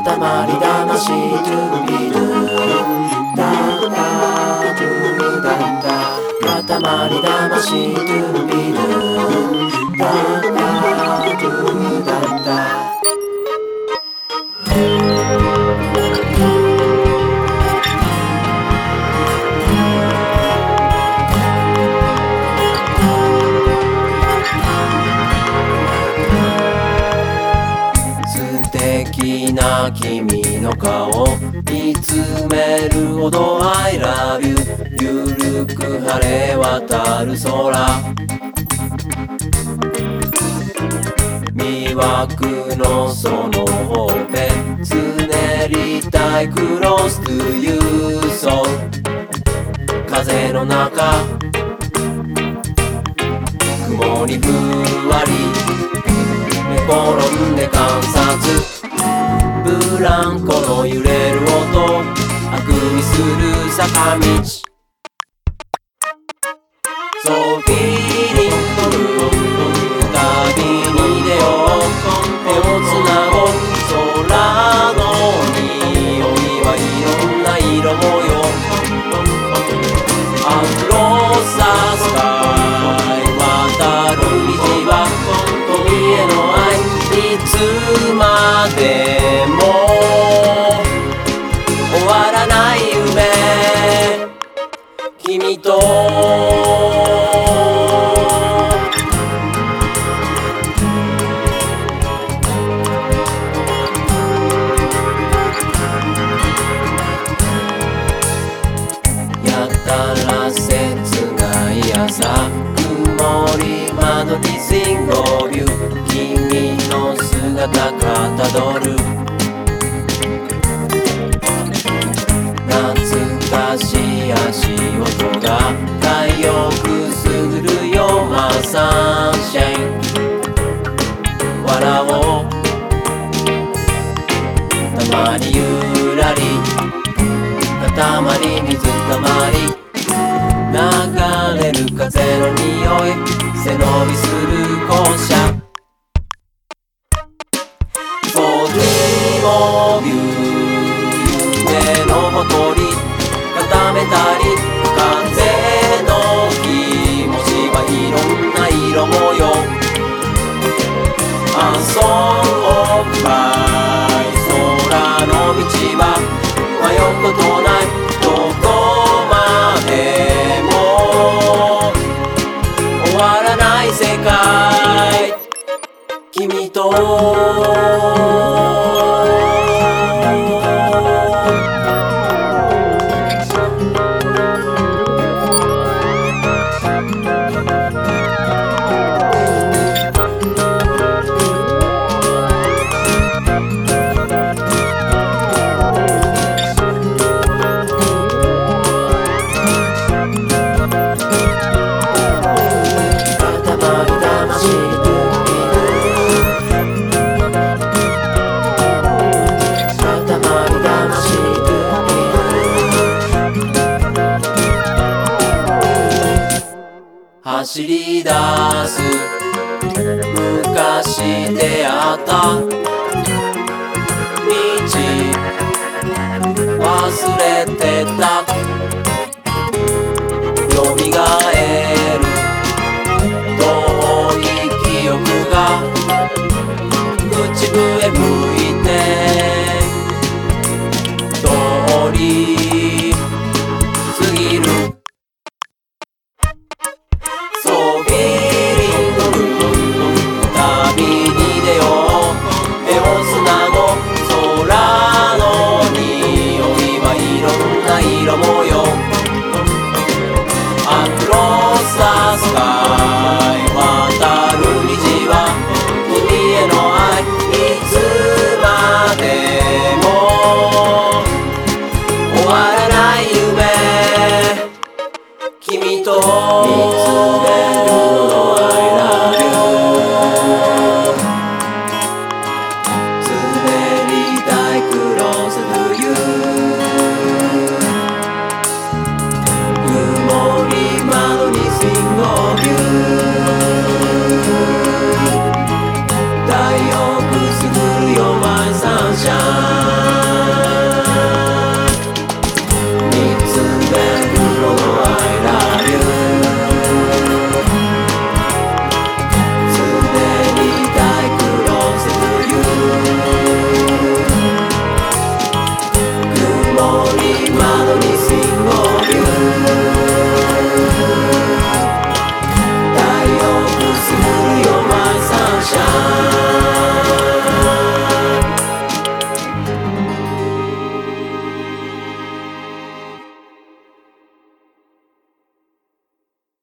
塊魂ドゥビドゥダダドゥダダ塊魂ドゥビ君の顔見つめるほど I love you ゆるく晴れ渡る空。魅惑のそのほっぺつねりたい Close to you so 風の中。雲にふわり。寝転んで観察。の揺れる音。あくびする坂道。そうフィーリング旅に出よう。手をつなごう空の匂いはいろんな色模様。アクロサスカイ渡る道は君への愛。いつまで君と。やたら切ない朝曇り窓に Sing of you 君の姿かたどる。塊水たまり。流れる風の匂い。背伸びする校舎。For dream of you 夢のほとり。固めたり。風の気持ちはいろんな色模様。A 走り出す。昔出会った。道忘れてた。蘇える。遠い記憶が。口笛吹いて。通り